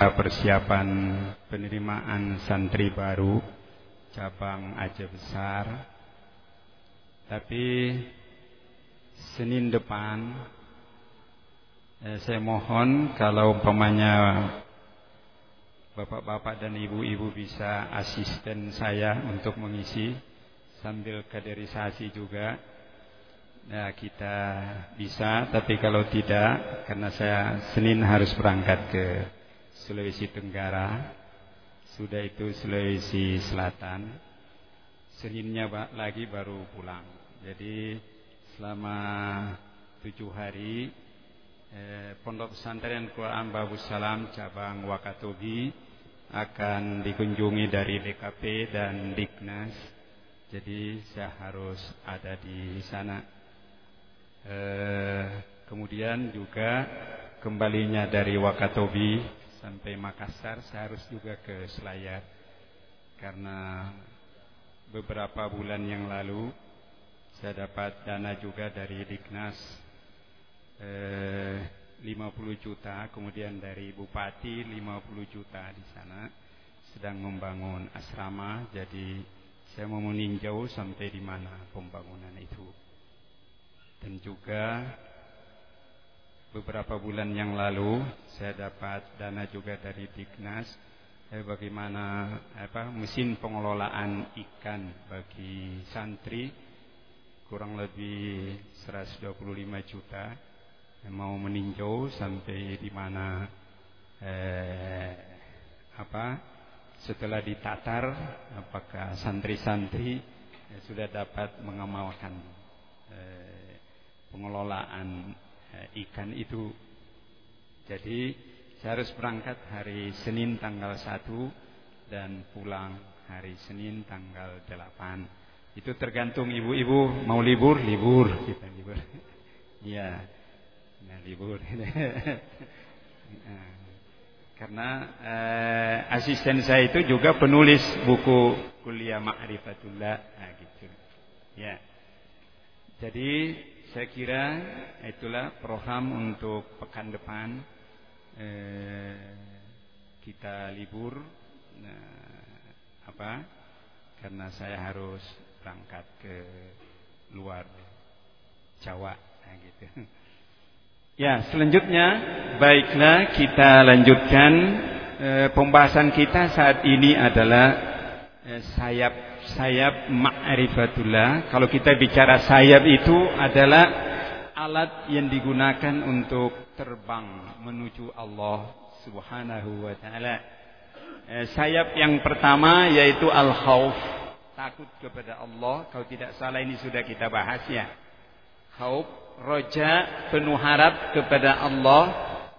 persiapan penerimaan santri baru cabang Aceh Besar. Tapi Senin depan eh, saya mohon kalau umpamanya bapak-bapak dan ibu-ibu bisa asisten saya untuk mengisi sambil kaderisasi juga. Nah, kita bisa, tapi kalau tidak, karena saya Senin harus berangkat ke Sulawesi Tenggara, sudah itu Sulawesi Selatan. Seninnya lagi baru pulang. Jadi selama tujuh hari eh, Pondok Pesantren Quran Babu Salam cabang Wakatobi akan dikunjungi dari DKP dan Diknas. Jadi saya harus ada di sana. Eh, kemudian juga kembalinya dari Wakatobi sampai Makassar saya harus juga ke Selayar. Karena beberapa bulan yang lalu saya dapat dana juga dari Diknas eh, 50 juta kemudian dari Bupati 50 juta di sana sedang membangun asrama. Jadi saya mau meninjau sampai di mana pembangunan itu. Dan juga beberapa bulan yang lalu saya dapat dana juga dari Diknas eh, bagaimana apa mesin pengelolaan ikan bagi santri kurang lebih 125 juta. Mau meninjau sampai di mana eh, apa setelah ditatar apakah santri-santri eh, sudah dapat mengamalkan eh, pengelolaan Eh, ikan itu. Jadi saya harus berangkat hari Senin tanggal 1 dan pulang hari Senin tanggal 8. Itu tergantung ibu-ibu mau libur, libur kita libur. Iya. Nah, libur. Nah, karena eh, asisten saya itu juga penulis buku kuliah Ma'rifatullah nah, gitu. Ya. Jadi saya kira itulah program untuk pekan depan eh, kita libur nah, apa karena saya harus berangkat ke luar Jawa nah, gitu. Ya, selanjutnya baiklah kita lanjutkan eh, pembahasan kita saat ini adalah eh, sayap sayap ma'rifatullah. Kalau kita bicara sayap itu adalah alat yang digunakan untuk terbang menuju Allah Subhanahu wa taala. Eh, sayap yang pertama yaitu al-khauf, takut kepada Allah. Kalau tidak salah ini sudah kita bahas ya. Khauf, roja, penuh harap kepada Allah,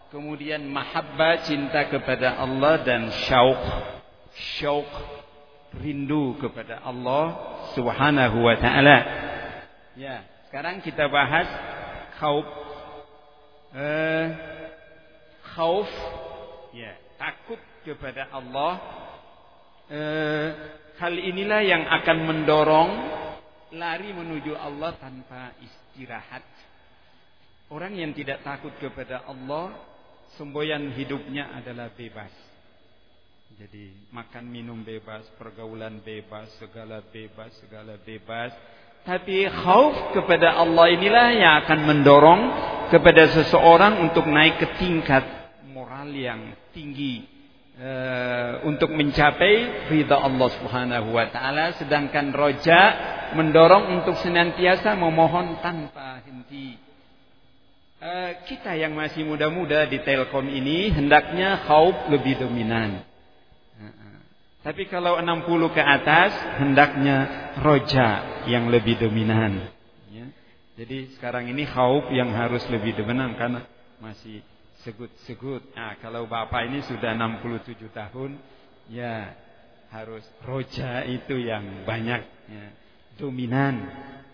kemudian mahabbah, cinta kepada Allah dan syauq. Syauq rindu kepada Allah Subhanahu wa taala. Ya, sekarang kita bahas khauf eh khauf ya, takut kepada Allah. Eh, hal inilah yang akan mendorong lari menuju Allah tanpa istirahat. Orang yang tidak takut kepada Allah, semboyan hidupnya adalah bebas. Jadi makan minum bebas, pergaulan bebas, segala bebas, segala bebas. Tapi khauf kepada Allah inilah yang akan mendorong kepada seseorang untuk naik ke tingkat moral yang tinggi uh, untuk mencapai ridha Allah Subhanahu wa taala sedangkan roja mendorong untuk senantiasa memohon tanpa henti. Uh, kita yang masih muda-muda di Telkom ini hendaknya khauf lebih dominan. Tapi kalau 60 ke atas hendaknya roja yang lebih dominan. Ya. Jadi sekarang ini khauf yang harus lebih dominan karena masih segut-segut. Nah, kalau bapak ini sudah 67 tahun, ya harus roja itu yang banyak, ya, dominan.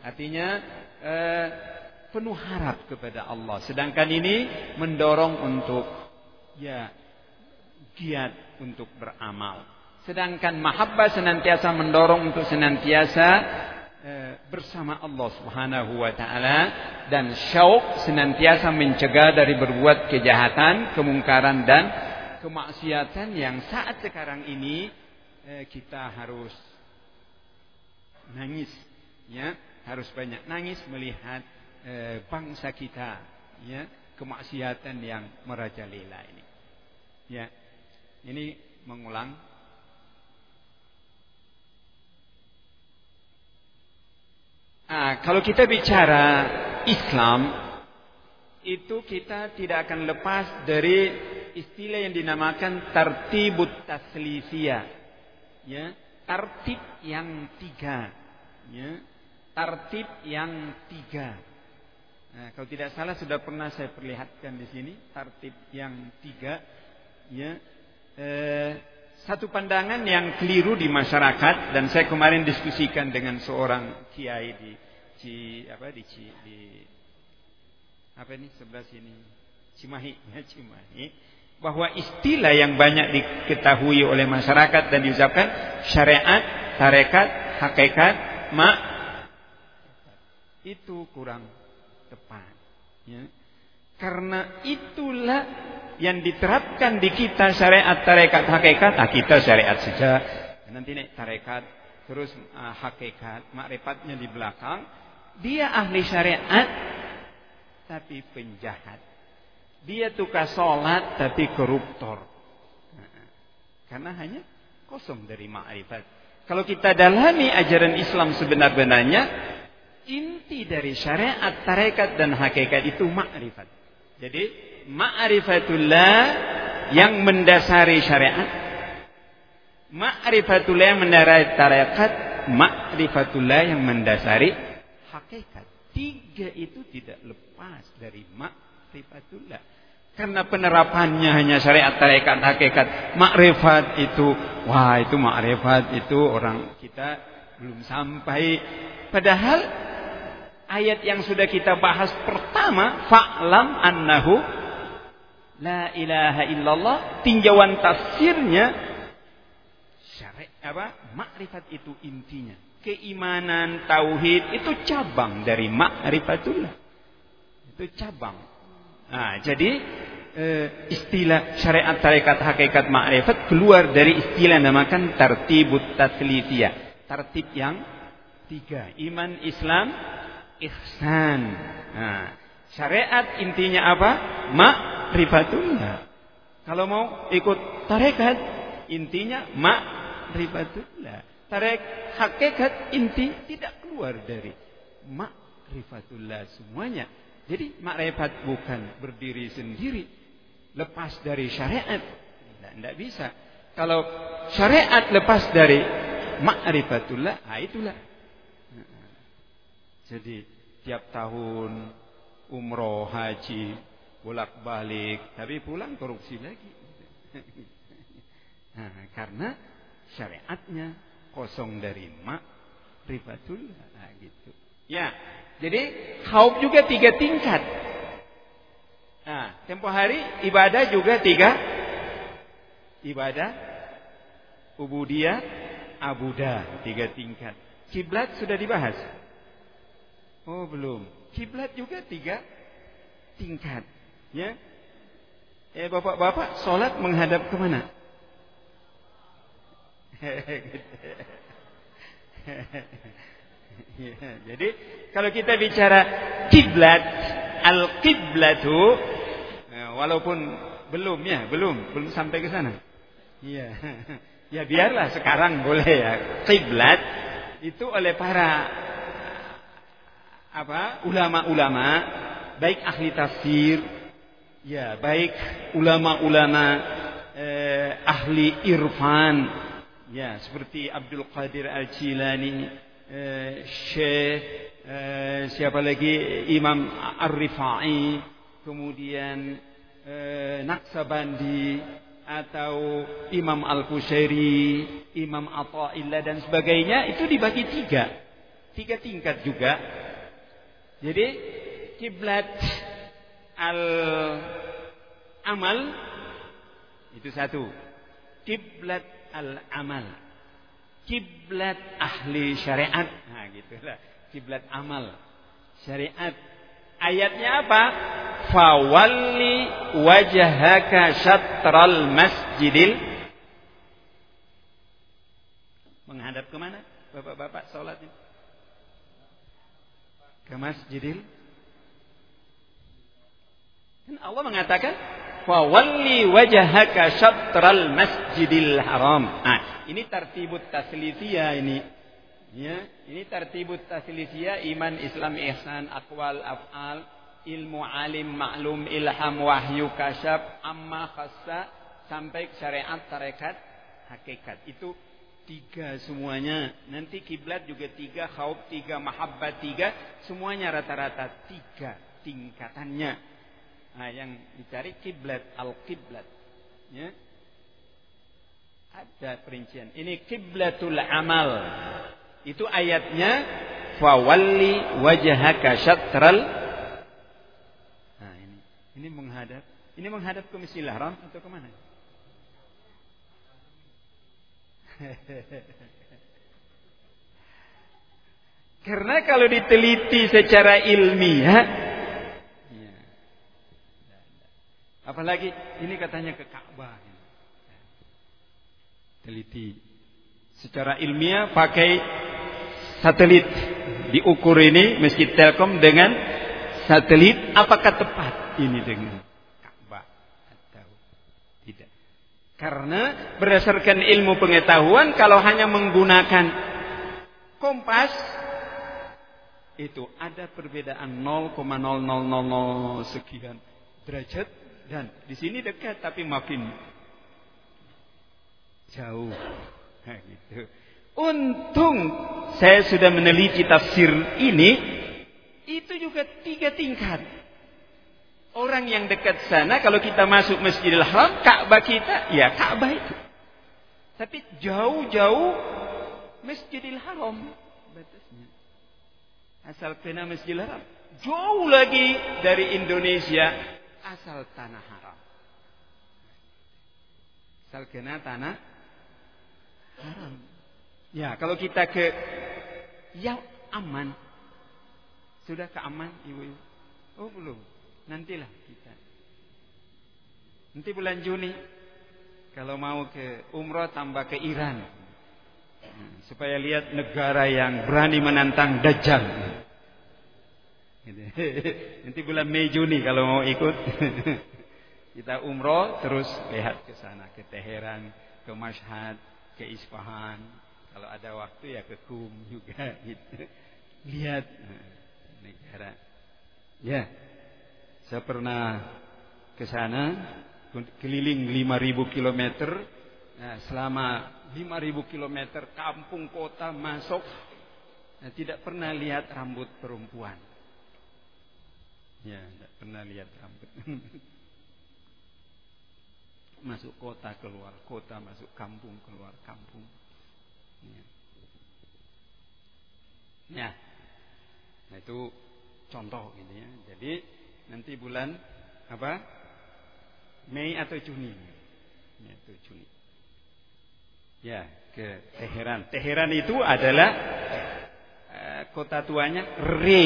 Artinya eh, penuh harap kepada Allah. Sedangkan ini mendorong untuk ya giat untuk beramal. Sedangkan mahabbah senantiasa mendorong untuk senantiasa e, bersama Allah Subhanahu wa taala. Dan syauq senantiasa mencegah dari berbuat kejahatan, kemungkaran dan kemaksiatan yang saat sekarang ini eh, kita harus nangis ya. Harus banyak nangis melihat eh, bangsa kita ya. Kemaksiatan yang merajalela ini ya. Ini mengulang ah, kalau kita bicara Islam itu kita tidak akan lepas dari istilah yang dinamakan tartibut taslifiyah ya tartib yang tiga. Ya tartib yang tiga. Nah, kalau tidak salah sudah pernah saya perlihatkan di sini tartib yang tiga. Ya eh, satu pandangan yang keliru di masyarakat dan saya kemarin diskusikan dengan seorang kiai di Ci apa di di apa ini sebelah sini Cimahi ya Cimahi bahwa istilah yang banyak diketahui oleh masyarakat dan diucapkan syariat, tarekat, hakikat, mak itu kurang tepat. Ya. Karena itulah yang diterapkan di kita syariat, tarekat, hakikat. Nah, kita syariat saja. Nanti nih tarekat, terus uh, hakikat, makrifatnya di belakang. Dia ahli syariat, tapi penjahat. Dia tukar sholat tapi koruptor. Karena hanya kosong dari ma'rifat. Kalau kita dalami ajaran Islam sebenar-benarnya, inti dari syariat, tarekat dan hakikat itu ma'rifat. Jadi ma'rifatullah yang mendasari syariat, ma'rifatullah yang mendasari tarekat, ma'rifatullah yang mendasari hakikat. Tiga itu tidak lepas dari ma'rifatullah. Karena penerapannya hanya syariat tarekat hakikat. Makrifat itu, wah itu makrifat itu orang kita belum sampai. Padahal ayat yang sudah kita bahas pertama, fa'lam annahu la ilaha illallah, tinjauan tafsirnya syariat apa? Makrifat itu intinya. Keimanan, tauhid itu cabang dari makrifatullah. Itu cabang. Nah, jadi eh, istilah syariat tarekat hakikat ma'rifat keluar dari istilah namakan tartibut taslifiyah. Tartib yang tiga. Iman, Islam, ihsan. Nah, syariat intinya apa? Ma'rifatullah. Kalau mau ikut tarekat, intinya ma'rifatullah. Tarek hakikat inti tidak keluar dari ma'rifatullah semuanya. Jadi makrifat bukan berdiri sendiri, lepas dari syariat. Tidak bisa. Kalau syariat lepas dari makrifatullah, nah itulah. Jadi tiap tahun umroh, haji, bolak-balik, tapi pulang korupsi lagi. Nah, karena syariatnya kosong dari makrifatullah, nah, gitu. Ya, jadi khauf juga tiga tingkat. Nah, tempo hari ibadah juga tiga ibadah ubudiyah, abudah, tiga tingkat. Kiblat sudah dibahas? Oh, belum. Kiblat juga tiga tingkat. Ya. Eh, bapak-bapak, sholat menghadap ke mana? Ya, jadi kalau kita bicara kiblat, al kiblatu, ya, walaupun belum ya, belum, belum sampai ke sana. Iya, ya biarlah sekarang boleh ya. Kiblat itu oleh para apa? Ulama-ulama, baik ahli tafsir, ya baik ulama-ulama eh, ahli irfan, ya seperti Abdul Qadir Al Jilani Eh, Syekh eh, siapa lagi? Imam Ar-Rifai. Kemudian eh, Naksabandi atau Imam Al-Qusairi, Imam Atta'illah dan sebagainya. Itu dibagi tiga. Tiga tingkat juga. Jadi kiblat al-amal itu satu. Kiblat al-amal kiblat ahli syariat. Nah, gitulah. Kiblat amal. Syariat. Ayatnya apa? fawalli wajhaka syatral masjidil menghadap ke mana bapak-bapak salat ini ke masjidil dan Allah mengatakan fawalli wajhaka syatral masjidil haram. Nah ini tertibut taslithiyah ini. Ya ini tertibut taslithiyah iman Islam ihsan akwal af'al ilmu alim maklum ilham wahyu kasyaf amma khassa sampai syariat tarekat hakikat. Itu tiga semuanya. Nanti kiblat juga tiga khauf tiga mahabbat tiga. Semuanya rata-rata tiga tingkatannya. Nah yang dicari kiblat al kiblat ya. Ada perincian. Ini kiblatul amal. Itu ayatnya fawalli wajhaka syatral. Ini. Menghadap. Ini menghadap ke Masjidil Haram atau ke mana? Karena kalau diteliti secara ilmiah, ya. apalagi ini katanya ke Ka'bah. Teliti secara ilmiah pakai satelit diukur ini Masjid Telkom dengan satelit apakah tepat? ini dengan Ka'bah atau tidak. Karena berdasarkan ilmu pengetahuan kalau hanya menggunakan kompas itu ada perbedaan 0,0000 sekian derajat dan di sini dekat tapi makin jauh. Nah, gitu. Untung saya sudah meneliti tafsir ini itu juga tiga tingkat. Orang yang dekat sana kalau kita masuk Masjidil Haram, Ka'bah kita ya Ka'bah itu. Tapi jauh-jauh Masjidil Haram batasnya. Asal kena Masjidil Haram. Jauh lagi dari Indonesia asal tanah haram. Asal kena tanah haram. Ya, kalau kita ke yang aman. Sudah ke aman, Ibu-ibu? Oh, belum. Nantilah kita. Nanti bulan Juni kalau mau ke umroh tambah ke Iran. Supaya lihat negara yang berani menantang Dajjal. Nanti bulan Mei Juni kalau mau ikut kita umroh terus lihat ke sana ke Teheran, ke Mashhad, ke Isfahan. Kalau ada waktu ya ke Kum juga gitu. Lihat negara. Ya. Saya pernah ke sana keliling 5000 km. Nah, selama 5000 km kampung kota masuk nah, tidak pernah lihat rambut perempuan. Ya, tidak pernah lihat rambut. masuk kota keluar kota, masuk kampung keluar kampung. Ya. ya. Nah, itu contoh ini ya. Jadi nanti bulan apa? Mei atau Juni. Mei atau Juni. Ya, ke Teheran. Teheran itu adalah uh, kota tuanya Re.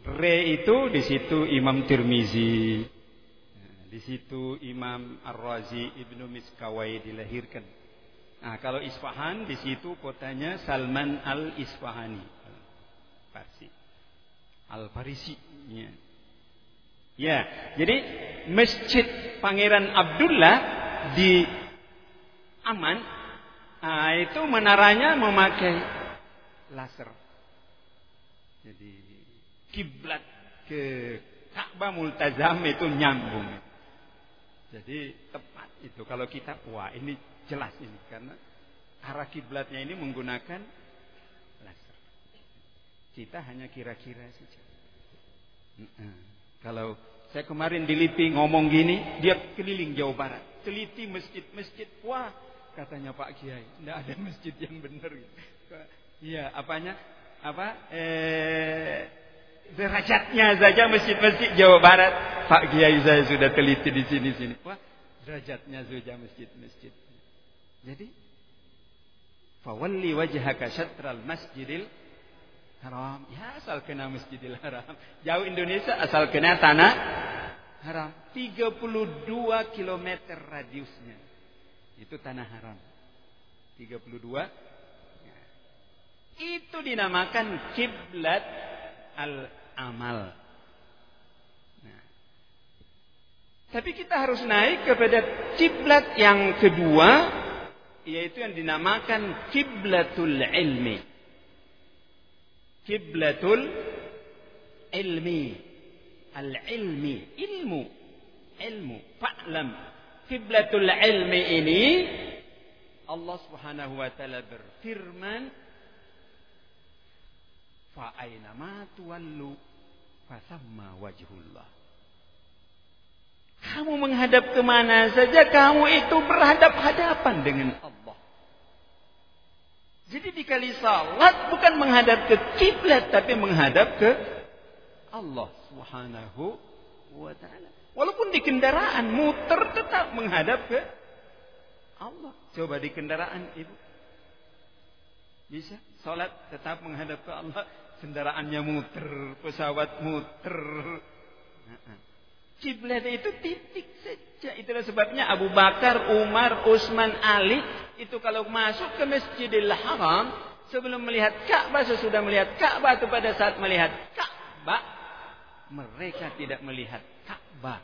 Re itu di situ Imam Tirmizi. Di situ Imam Ar-Razi Ibnu Miskawai dilahirkan. Nah, kalau Isfahan di situ kotanya Salman Al-Isfahani. Farsi. Al-Farisi. Ya. ya, jadi Masjid Pangeran Abdullah di Aman nah, itu menaranya memakai laser. Jadi kiblat ke Ka'bah Multazam itu nyambung. Jadi tepat itu kalau kita wah ini jelas ini karena arah kiblatnya ini menggunakan kita hanya kira-kira saja. Kalau saya kemarin di Lipi ngomong gini, dia keliling Jawa Barat, teliti masjid-masjid, wah katanya Pak Kiai, tidak ada masjid yang benar. Iya, apanya? Apa? Eh, derajatnya saja masjid-masjid Jawa Barat. Pak Kiai saya sudah teliti di sini-sini. Wah, derajatnya saja masjid-masjid. Jadi, fawalli wajhaka syatral masjidil haram. Ya asal kena Masjidil Haram. Jauh Indonesia asal kena tanah haram. 32 km radiusnya. Itu tanah haram. 32 itu dinamakan kiblat al-amal. Nah. Tapi kita harus naik kepada kiblat yang kedua yaitu yang dinamakan kiblatul ilmi. Kiblatul ilmi. Al-ilmi, ilmu. Ilmu, fa'lam. Kiblatul ilmi ini Allah Subhanahu wa taala berfirman fa aina ma tuwallu fasamma wajhullah kamu menghadap ke mana saja kamu itu berhadap-hadapan dengan Allah jadi di kali salat bukan menghadap ke kiblat tapi menghadap ke Allah Subhanahu wa taala. Walaupun di kendaraan muter tetap menghadap ke Allah. Coba di kendaraan ibu. Bisa? Salat tetap menghadap ke Allah kendaraannya muter, pesawat muter. Kiblat itu titik saja. Itulah sebabnya Abu Bakar, Umar, Utsman, Ali itu kalau masuk ke Masjidil Haram sebelum melihat Ka'bah sesudah melihat Ka'bah atau pada saat melihat Ka'bah mereka tidak melihat Ka'bah.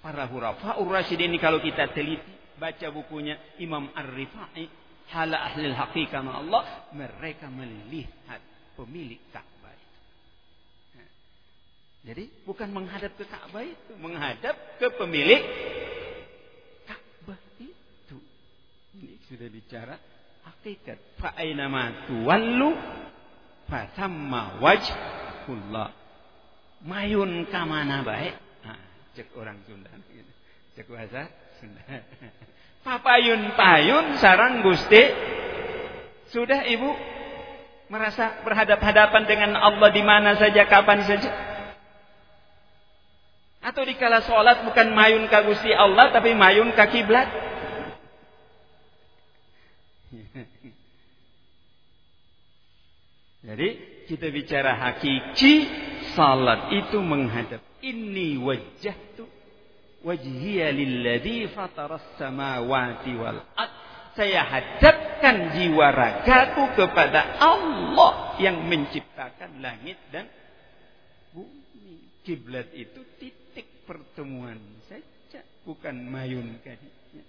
Para hurafa Rasyidin kalau kita teliti baca bukunya Imam Ar-Rifai hala ahli haqiqah Allah mereka melihat pemilik Ka'bah jadi bukan menghadap ke Ka'bah itu, menghadap ke pemilik Ka'bah itu. Ini sudah bicara hakikat. Fa'aina ma tuwallu fasamma wajhullah. Mayun kamana baik. Nah, cek orang Sunda gitu. Cek bahasa Sunda. Papayun-payun sarang Gusti. Sudah Ibu merasa berhadap-hadapan dengan Allah di mana saja, kapan saja? Atau dikala sholat bukan mayun ke Gusti Allah, tapi mayun ke kiblat? Jadi kita bicara hakiki, salat itu menghadap. Ini wajah tu wajhiya lilladhi fataras samawati wal ard. Saya hadapkan jiwa ragaku kepada Allah yang menciptakan langit dan bumi. Kiblat itu titik pertemuan saja, bukan mayun kadinya.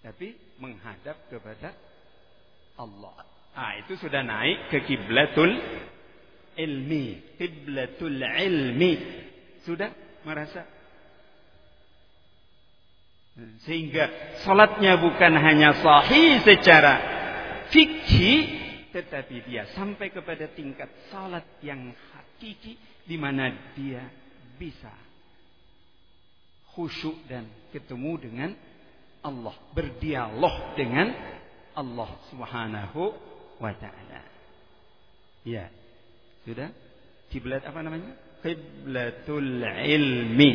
Tapi menghadap kepada Allah. Ah, itu sudah naik ke kiblatul ilmi, kiblatul ilmi. Sudah merasa sehingga salatnya bukan hanya sahih secara fikih tetapi dia sampai kepada tingkat salat yang hakiki di mana dia bisa khusyuk dan ketemu dengan Allah, berdialog dengan Allah Subhanahu wa taala. Ya. Sudah? Kiblat apa namanya? Kiblatul ilmi.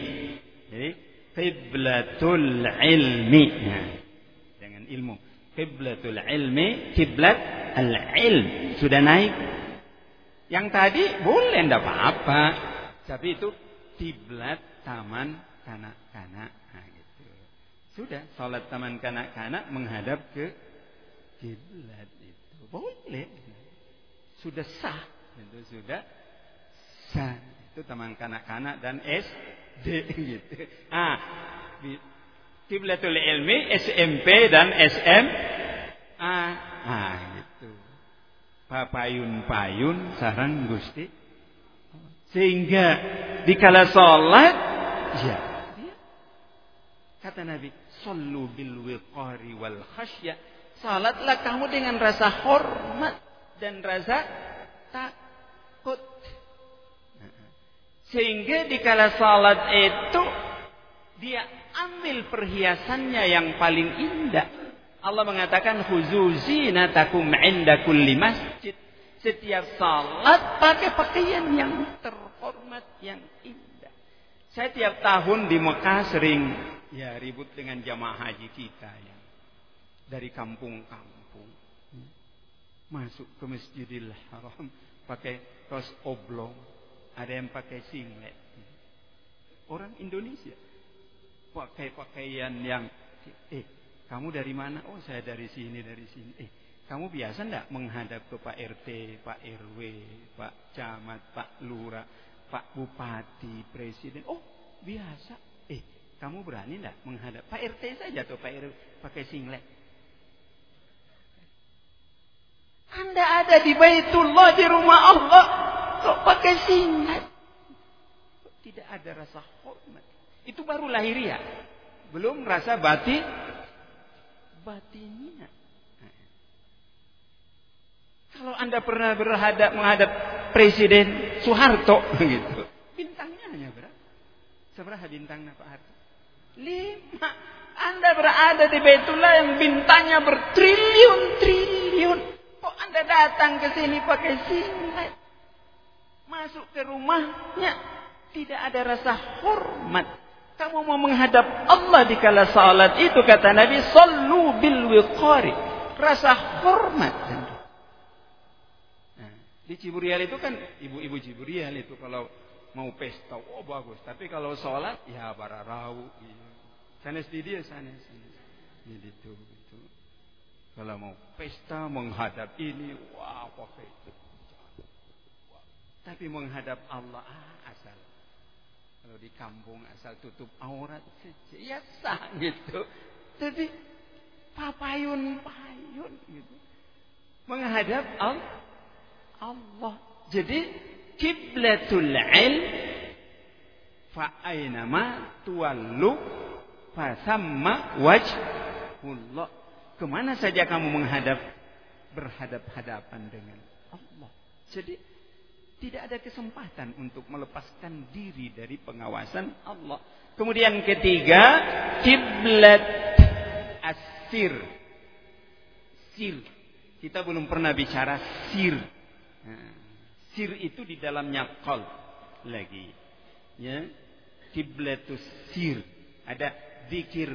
Jadi Qiblatul ilmi. Nah, jangan ilmu. Qiblatul ilmi, kiblat al-ilm. Sudah naik. Yang tadi boleh ndak apa-apa. Tapi itu kiblat taman kanak-kanak. Nah, gitu. Sudah salat taman kanak-kanak menghadap ke kiblat itu. Boleh. Sudah sah. Itu sudah sah. Itu taman kanak-kanak dan es D gitu. Ah, Kiblatul ilmi SMP dan SM ah, ah gitu. Papayun-payun sarang Gusti. Sehingga dikala ya, ya. Kata Nabi, "Sallu bil wiqari wal khasyah." Salatlah kamu dengan rasa hormat dan rasa takut. Sehingga di kala salat itu dia ambil perhiasannya yang paling indah. Allah mengatakan khuzuzi natakum inda kulli masjid. Setiap salat pakai pakaian yang terhormat, yang indah. Saya tiap tahun di Mekah sering ya ribut dengan jamaah haji kita ya. Dari kampung-kampung. masuk ke Masjidil Haram pakai kaos oblong, ada yang pakai singlet. Orang Indonesia pakai pakaian yang eh kamu dari mana? Oh saya dari sini dari sini. Eh kamu biasa enggak menghadap ke Pak RT, Pak RW, Pak Camat, Pak Lurah, Pak Bupati, Presiden? Oh biasa. Eh kamu berani enggak menghadap Pak RT saja atau Pak RW pakai singlet? Anda ada di Baitullah di rumah Allah kok pakai singlet? Tidak ada rasa hormat. Itu baru lahiriah. Belum rasa batin batinnya. Kalau Anda pernah berhadap menghadap Presiden Soeharto gitu. Bintangnya hanya berapa? Seberapa bintangnya Pak Harto? Lima. Anda berada di Baitullah yang bintangnya bertriliun-triliun. Kok Anda datang ke sini pakai singlet? Masuk ke rumahnya tidak ada rasa hormat. Kamu mau menghadap Allah di kala salat itu kata Nabi sallu bil wiqari. Rasa hormat. Nah, di Ciburial itu kan ibu-ibu Ciburial itu kalau mau pesta oh bagus, tapi kalau salat ya para rau. Iya. Sanes di dia sanes. Jadi itu. Kalau mau pesta menghadap ini, wah pakai itu. Tapi menghadap Allah ah, asal. Kalau di kampung asal tutup aurat saja, ya sah gitu. Jadi papayun-payun gitu. Menghadap Allah. Jadi kiblatul ilm fa ainama tuwallu fa samma wajhullah ke mana saja kamu menghadap berhadap-hadapan dengan Allah. Jadi tidak ada kesempatan untuk melepaskan diri dari pengawasan Allah. Kemudian ketiga, kiblat asir. Sir. Kita belum pernah bicara sir. Nah, sir itu di dalamnya kol lagi. Ya. Kiblatus sir. Ada zikir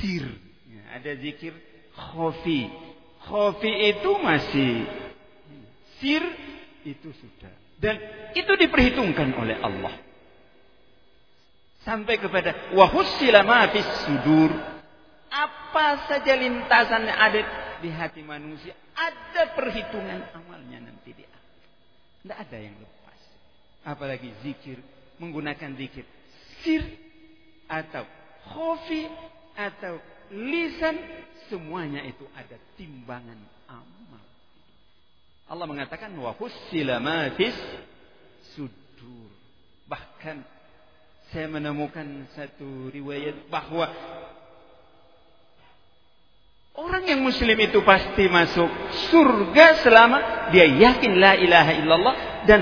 sir. Ya, ada zikir khofi. Khofi itu masih sir itu sudah. Dan itu diperhitungkan oleh Allah. Sampai kepada wahussila ma sudur. Apa saja lintasan yang ada di hati manusia, ada perhitungan amalnya nanti di akhir. Tidak ada yang lepas. Apalagi zikir, menggunakan zikir sir atau khofi atau lisan semuanya itu ada timbangan amal. Allah mengatakan wa hussila ma sudur. Bahkan saya menemukan satu riwayat bahwa orang yang muslim itu pasti masuk surga selama dia yakin la ilaha illallah dan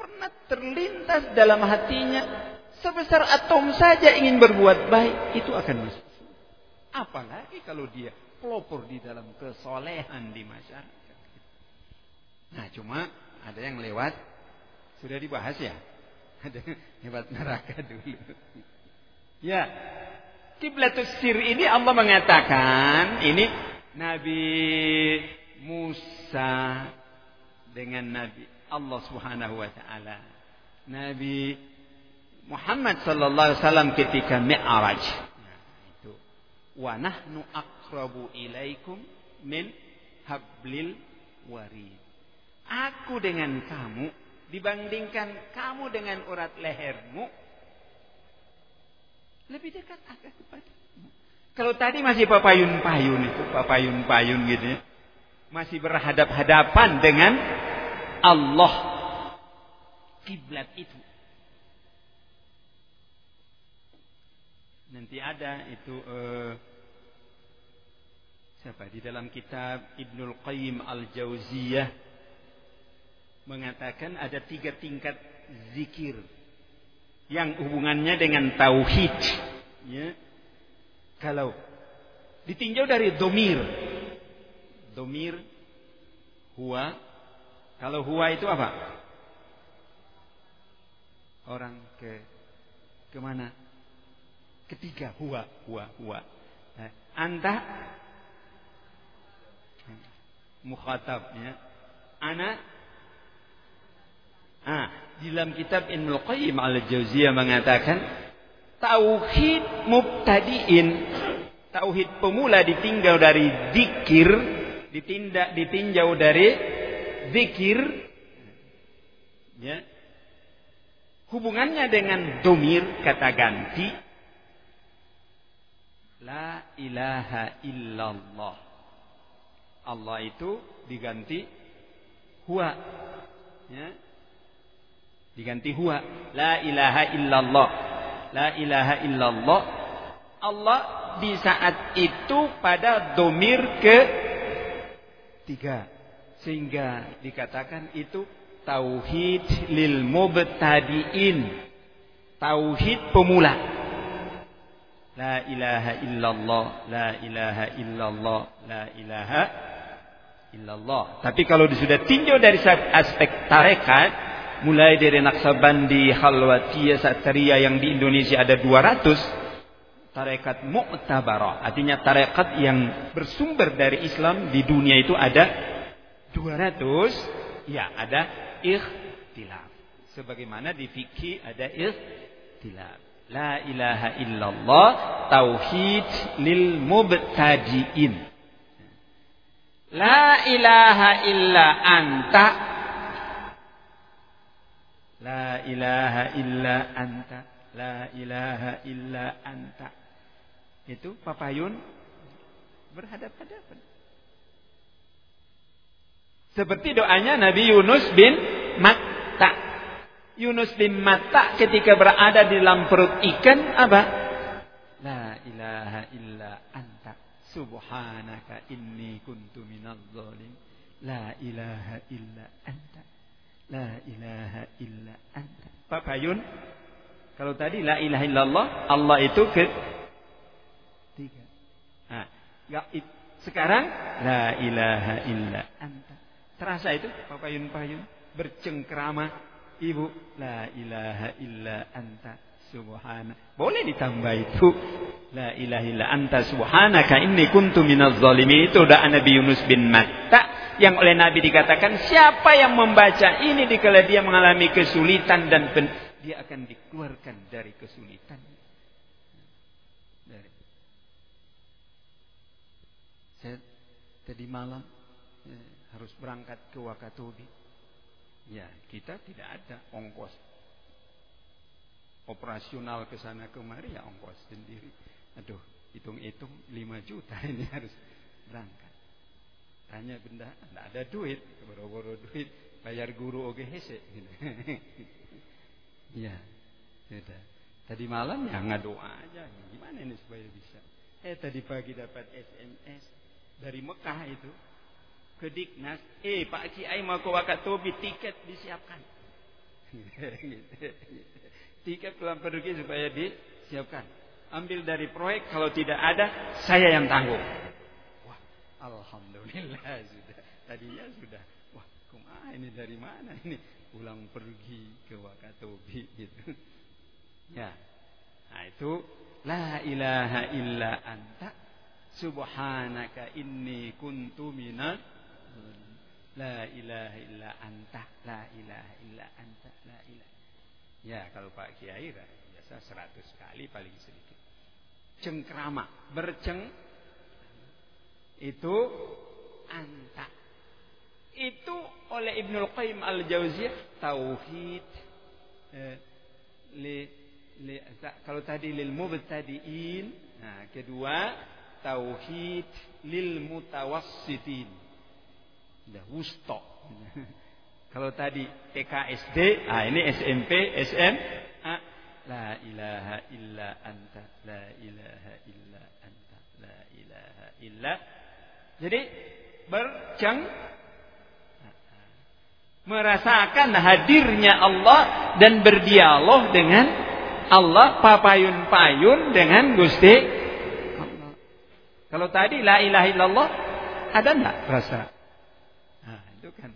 pernah terlintas dalam hatinya sebesar atom saja ingin berbuat baik itu akan masuk Apalagi kalau dia pelopor di dalam kesolehan di masyarakat. Nah cuma ada yang lewat sudah dibahas ya. Ada lewat neraka dulu. Ya, kiblatus sir ini Allah mengatakan ini Nabi Musa dengan Nabi Allah Subhanahu wa taala. Nabi Muhammad sallallahu alaihi wasallam ketika Mi'raj wa nahnu aqrabu ilaikum min hablil warid. Aku dengan kamu dibandingkan kamu dengan urat lehermu lebih dekat agak kepadamu. Kalau tadi masih papayun-payun itu, papayun-payun gitu ya. Masih berhadap-hadapan dengan Allah. Kiblat itu. Nanti ada itu uh, siapa di dalam kitab Ibnul Qayyim Al-Jauziyah mengatakan ada tiga tingkat zikir yang hubungannya dengan tauhid. Ya. Kalau ditinjau dari domir. Domir huwa. Kalau huwa itu apa? Orang ke ke mana? Ketiga, huwa, huwa, huwa. Nah, anta Mukhatabnya ana Ah, di dalam kitab Ibnu Qayyim al-Jauziyah mengatakan tauhid mubtadiin. Tauhid pemula ditinggal dari zikir ditindak ditinjau dari zikir ya. Hubungannya dengan domir kata ganti la ilaha illallah. Allah itu diganti huwa ya diganti huwa. La ilaha illallah. La ilaha illallah. Allah di saat itu pada domir ke tiga. Sehingga dikatakan itu tauhid lil mubtadiin. Tauhid pemula. La ilaha illallah. La ilaha illallah. La ilaha illallah. Tapi kalau sudah tinjau dari aspek tarekat mulai dari Naksabandi, Khalwatiyah, Satria yang di Indonesia ada 200 tarekat mu'tabarah artinya tarekat yang bersumber dari Islam di dunia itu ada 200 ya ada ikhtilaf. Sebagaimana di fikih ada ikhtilaf. La ilaha illallah tauhid lil mubtadiin. La ilaha illa anta La ilaha illa anta. La ilaha illa anta. Itu papayun berhadap-hadapan. Seperti doanya Nabi Yunus bin Matta. Yunus bin Matta ketika berada di dalam perut ikan apa? La ilaha illa anta. Subhanaka inni kuntu minal zalim. La ilaha illa anta. La ilaha illa anta. Pak Bayun, kalau tadi la ilaha illallah, Allah itu ke tiga. Nah, ya, sekarang la ilaha illa anta. Terasa itu Pak Bayun Payun bercengkrama ibu la ilaha illa anta subhana. Boleh ditambah itu la ilaha illa anta subhanaka inni kuntu minaz zalimin. Itu udah Nabi Yunus bin Matta yang oleh Nabi dikatakan siapa yang membaca ini dikala dia mengalami kesulitan dan pen, dia akan dikeluarkan dari kesulitan. Saya tadi malam ya, harus berangkat ke Wakatobi. Ya, kita tidak ada ongkos operasional ke sana kemari ya ongkos sendiri. Aduh, hitung-hitung 5 juta ini harus berangkat. Tanya benda, tidak ada duit, boro-boro duit, bayar guru oke hese. ya, sudah. Tadi malam ya ngadoa aja, gimana ini supaya bisa. Eh tadi pagi dapat SMS dari Mekah itu ke Diknas, eh Pak Kiai mau ke Wakatobi tiket disiapkan. tiket pulang pergi supaya disiapkan. Ambil dari proyek kalau tidak ada saya yang tanggung. Alhamdulillah sudah. Tadinya sudah. Wah, kumah ini dari mana ini? Pulang pergi ke Wakatobi gitu. Ya. Nah itu la ilaha illa anta subhanaka inni kuntu minal la ilaha illa anta la ilaha illa anta la ilaha. Ya, kalau Pak Kiai biasa seratus kali paling sedikit. Cengkrama, berceng itu anta. Itu oleh Ibnu Qayyim Al-Jauziyah tauhid eh, li, li, kalau tadi lil mubtadiin, nah kedua tauhid lil mutawassitin. Sudah wusto. Kalau tadi TKSD, ah ini SMP, SM, ah, la ilaha illa anta, la ilaha illa anta, la ilaha illa jadi berceng merasakan hadirnya Allah dan berdialog dengan Allah papayun-payun dengan Gusti Allah. Kalau tadi la ilaha illallah ada enggak rasa? Nah, itu kan.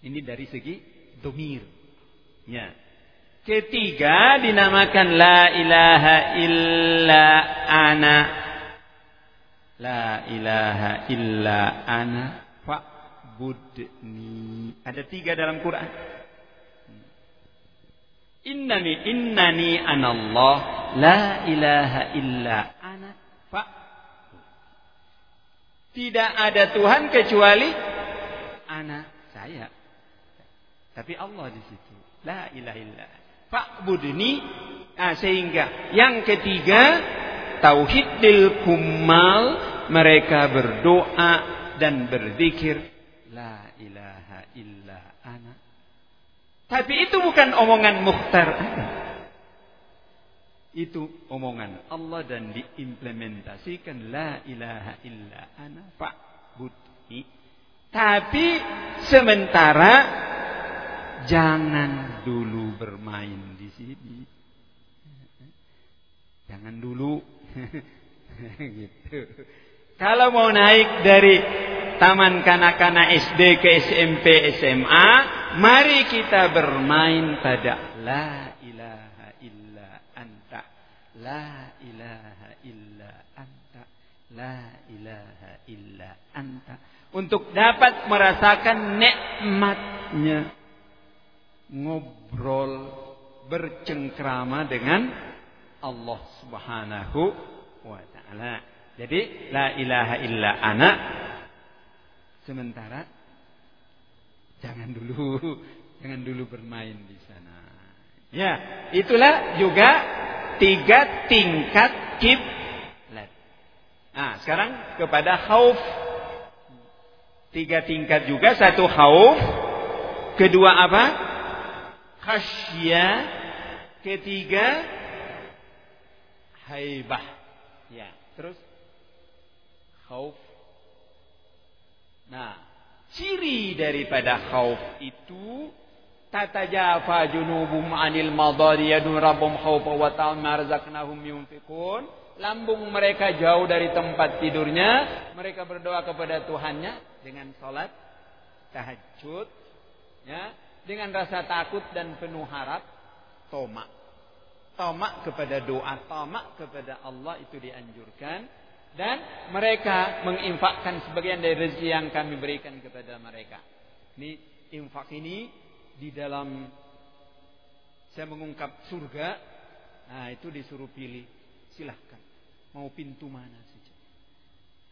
Ini dari segi domir. Ya. Ketiga dinamakan la ilaha illa ana La ilaha illa ana fa'budni. Ada tiga dalam Quran. Innani innani anallah la ilaha illa ana fa Tidak ada Tuhan kecuali ana saya. Tapi Allah di situ. La ilaha illa. Fa'budni nah, sehingga yang ketiga tauhidil kumal mereka berdoa dan berzikir la ilaha illa ana tapi itu bukan omongan Mukhtar. Itu omongan Allah dan diimplementasikan la ilaha illa ana fa'budni. Tapi sementara jangan dulu bermain di sini. Jangan dulu gitu. Kalau mau naik dari taman kanak-kanak SD ke SMP SMA, mari kita bermain pada la ilaha illa anta. La ilaha illa anta. La ilaha illa anta. Untuk dapat merasakan nikmatnya ngobrol bercengkrama dengan Allah Subhanahu wa taala. Jadi la ilaha illa ana sementara jangan dulu jangan dulu bermain di sana. Ya, itulah juga tiga tingkat kiblat. Nah, sekarang kepada khauf. Tiga tingkat juga, satu khauf, kedua apa? Khasya, ketiga haibah. Ya, terus khauf. Nah, ciri daripada khauf itu tatajafa junubum anil madari yadun rabbum khaufa wa ta'amma razaqnahum yunfikun. Lambung mereka jauh dari tempat tidurnya. Mereka berdoa kepada Tuhannya dengan salat tahajud. Ya, dengan rasa takut dan penuh harap. Tomak. Tomak kepada doa. Tomak kepada Allah itu dianjurkan dan mereka menginfakkan sebagian dari rezeki yang kami berikan kepada mereka. Ini infak ini di dalam saya mengungkap surga, nah itu disuruh pilih. Silahkan, mau pintu mana saja.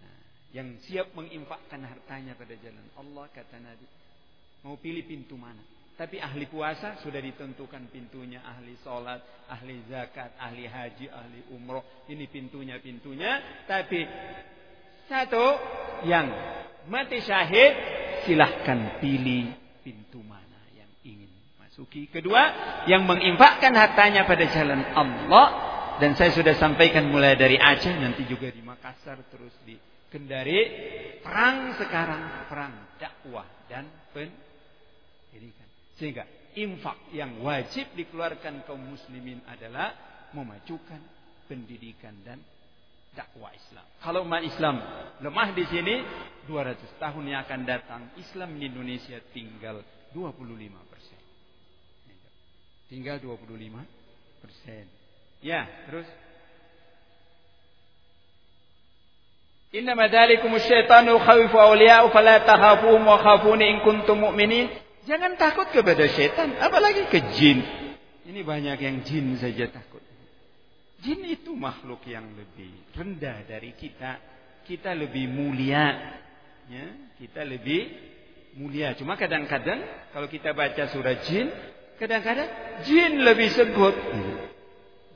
Nah, yang siap menginfakkan hartanya pada jalan Allah kata Nabi, mau pilih pintu mana. Tapi ahli puasa sudah ditentukan pintunya. Ahli sholat, ahli zakat, ahli haji, ahli umroh. Ini pintunya-pintunya. Tapi satu yang mati syahid. Silahkan pilih pintu mana yang ingin masuki. Kedua, yang menginfakkan hartanya pada jalan Allah. Dan saya sudah sampaikan mulai dari Aceh. Nanti juga di Makassar. Terus di Kendari. Perang sekarang. Perang dakwah dan pendidikan. Sehingga infak yang wajib dikeluarkan kaum muslimin adalah memajukan pendidikan dan dakwah Islam. Kalau umat Islam lemah di sini, 200 tahun yang akan datang, Islam di Indonesia tinggal 25 persen. Tinggal 25 persen. Ya, terus. Inna madalikum syaitanu khawifu awliya'u fala takhafuhum wa khafuni in kuntum mu'minin. Jangan takut kepada setan, apalagi ke jin. Ini banyak yang jin saja takut. Jin itu makhluk yang lebih rendah dari kita. Kita lebih mulia. Ya, kita lebih mulia. Cuma kadang-kadang kalau kita baca surah jin, kadang-kadang jin lebih sebut.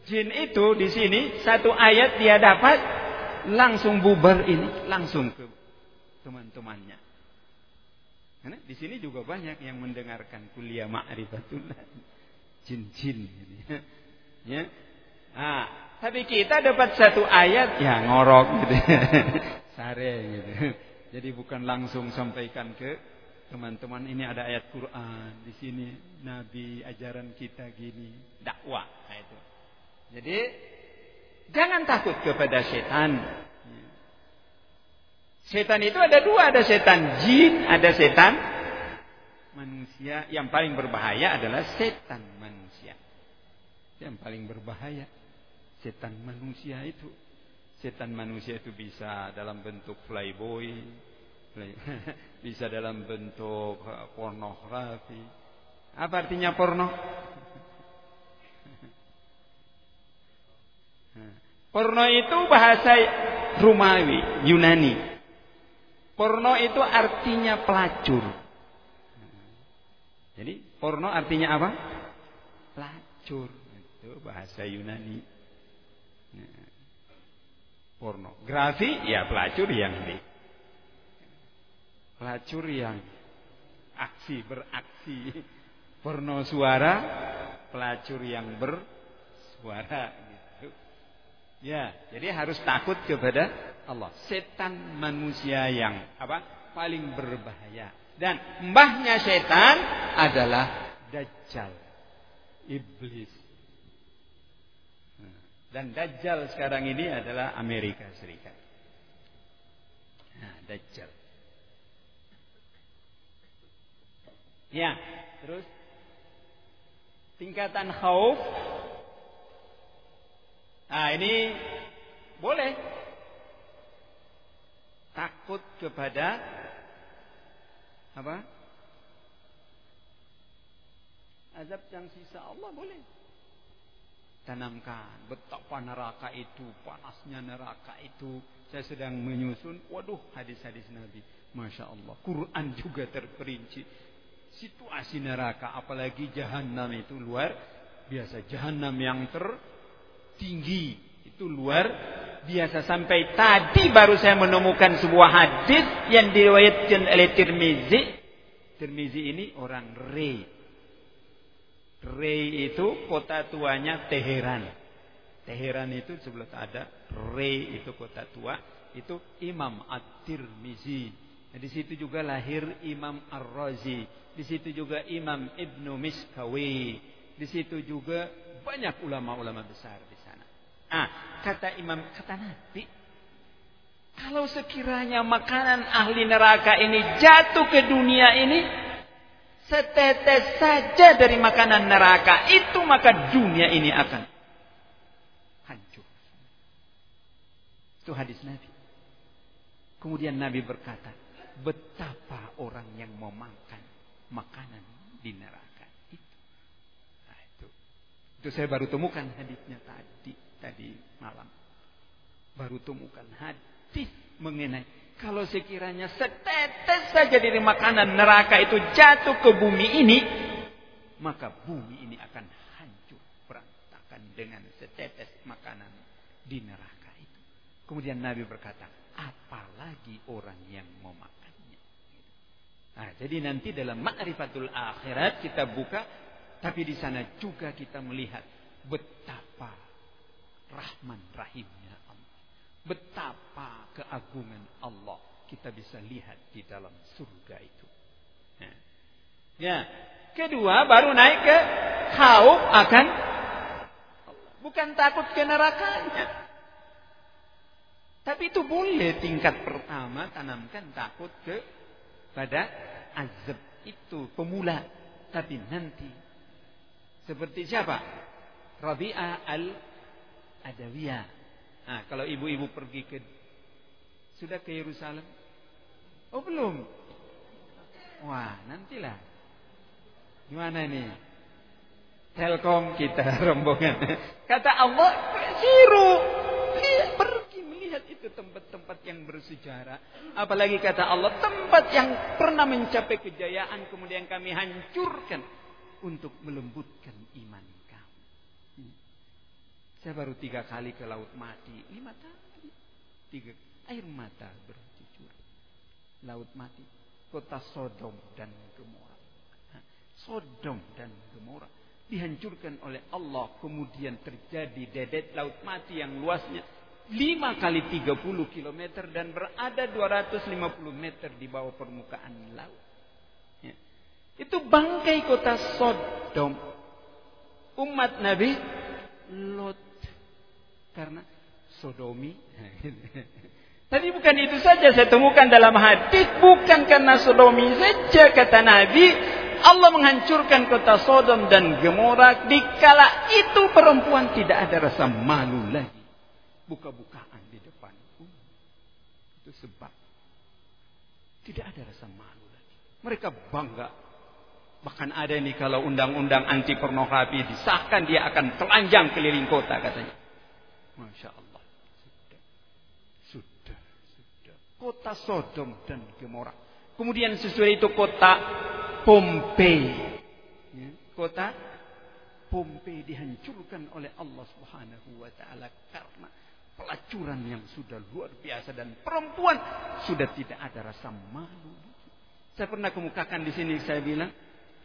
Jin itu di sini satu ayat dia dapat langsung bubar ini, langsung ke teman-temannya. Karena di sini juga banyak yang mendengarkan kuliah ma'rifatullah. Jin-jin gitu ya. ya. Ah, tapi kita dapat satu ayat ya ngorok gitu. Sare gitu. Jadi bukan langsung sampaikan ke teman-teman ini ada ayat Quran di sini nabi ajaran kita gini dakwah nah itu. Jadi jangan takut kepada setan. Setan itu ada dua, ada setan jin, ada setan manusia. Yang paling berbahaya adalah setan manusia. Yang paling berbahaya setan manusia itu. Setan manusia itu bisa dalam bentuk playboy, bisa dalam bentuk eh, pornografi. Apa artinya porno? Porno itu bahasa Rumawi, Yunani. Porno itu artinya pelacur. Jadi porno artinya apa? Pelacur. Itu bahasa Yunani. Pornografi ya pelacur yang di pelacur yang aksi beraksi. Porno suara pelacur yang bersuara Ya, jadi harus takut kepada Allah. Setan manusia yang apa? Paling berbahaya. Dan mbahnya setan adalah Dajjal. Iblis. Dan Dajjal sekarang ini adalah Amerika Serikat. Nah, Dajjal. Ya, terus tingkatan khauf Nah ini boleh takut kepada apa? Azab yang sisa Allah boleh. Tanamkan betapa neraka itu, panasnya neraka itu. Saya sedang menyusun, waduh hadis-hadis Nabi. Masya Allah. Quran juga terperinci. Situasi neraka, apalagi jahanam itu luar biasa. Jahanam yang ter tinggi. Itu luar biasa. Sampai tadi baru saya menemukan sebuah hadis yang diriwayatkan oleh Tirmizi. Tirmizi ini orang Rey. Rey itu kota tuanya Teheran. Teheran itu sebelah ada Rey itu kota tua. Itu Imam At-Tirmizi. Nah, di situ juga lahir Imam Ar-Razi. Di situ juga Imam Ibnu Miskawi. Di situ juga banyak ulama-ulama besar. Ah, kata Imam, kata Nabi, kalau sekiranya makanan ahli neraka ini jatuh ke dunia ini, setetes saja dari makanan neraka itu maka dunia ini akan hancur. Itu hadis Nabi. Kemudian Nabi berkata, betapa orang yang mau makan makanan di neraka itu. Nah, itu. Itu saya baru temukan hadisnya tadi tadi malam. Baru temukan hadis mengenai kalau sekiranya setetes saja dari makanan neraka itu jatuh ke bumi ini, maka bumi ini akan hancur berantakan dengan setetes makanan di neraka itu. Kemudian Nabi berkata, apalagi orang yang mau makannya. Nah, jadi nanti dalam ma'rifatul akhirat kita buka, tapi di sana juga kita melihat betapa Rahman Rahimnya Allah. Betapa keagungan Allah kita bisa lihat di dalam surga itu. Ya. ya. Kedua baru naik ke khauf akan bukan takut ke nerakanya. Tapi itu boleh tingkat pertama tanamkan takut ke pada azab itu pemula. Tapi nanti seperti siapa? Rabi'ah al Adawiyah. Nah, kalau ibu-ibu pergi ke sudah ke Yerusalem? Oh, belum. Wah, nantilah. Gimana ini? Telkom kita rombongan. Kata Allah, siru. Pergi melihat itu tempat-tempat yang bersejarah. Apalagi kata Allah, tempat yang pernah mencapai kejayaan kemudian kami hancurkan untuk melembutkan iman. Saya baru tiga kali ke laut mati. Lima kali. Tiga. Air mata bercucur. Laut mati. Kota Sodom dan Gomora. Sodom dan Gomora. Dihancurkan oleh Allah. Kemudian terjadi dedet laut mati yang luasnya. lima kali tiga puluh kilometer dan berada dua ratus lima puluh meter di bawah permukaan laut. Ya. Itu bangkai kota Sodom. Umat Nabi Lot karena sodomi. Tadi bukan itu saja saya temukan dalam hadis, bukan karena sodomi saja kata Nabi, Allah menghancurkan kota Sodom dan Gomora dikala itu perempuan tidak ada rasa malu lagi. buka-bukaan di depan. Itu sebab tidak ada rasa malu lagi. Mereka bangga. Bahkan ada ini kalau undang-undang anti pornografi disahkan dia akan telanjang keliling kota katanya. Masya Allah. Sudah. Sudah. Sudah. Kota Sodom dan Gomora. Kemudian sesuai itu kota Pompei. Ya, kota Pompei dihancurkan oleh Allah Subhanahu wa taala karena pelacuran yang sudah luar biasa dan perempuan sudah tidak ada rasa malu. Saya pernah kemukakan di sini saya bilang,